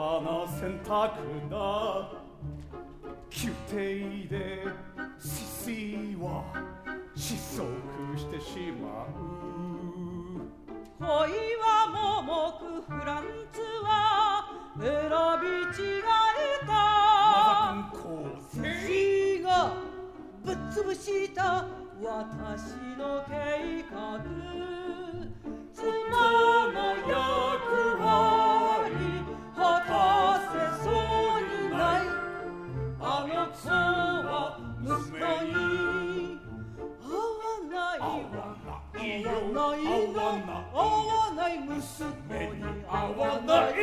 愚かな選択だ。宮廷で獅子は失速してしまう。恋は盲目フランツは選び違えた。マザがぶっ潰した。私の計画いよないの合わない娘に合わない。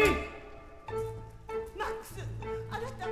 マックスあなた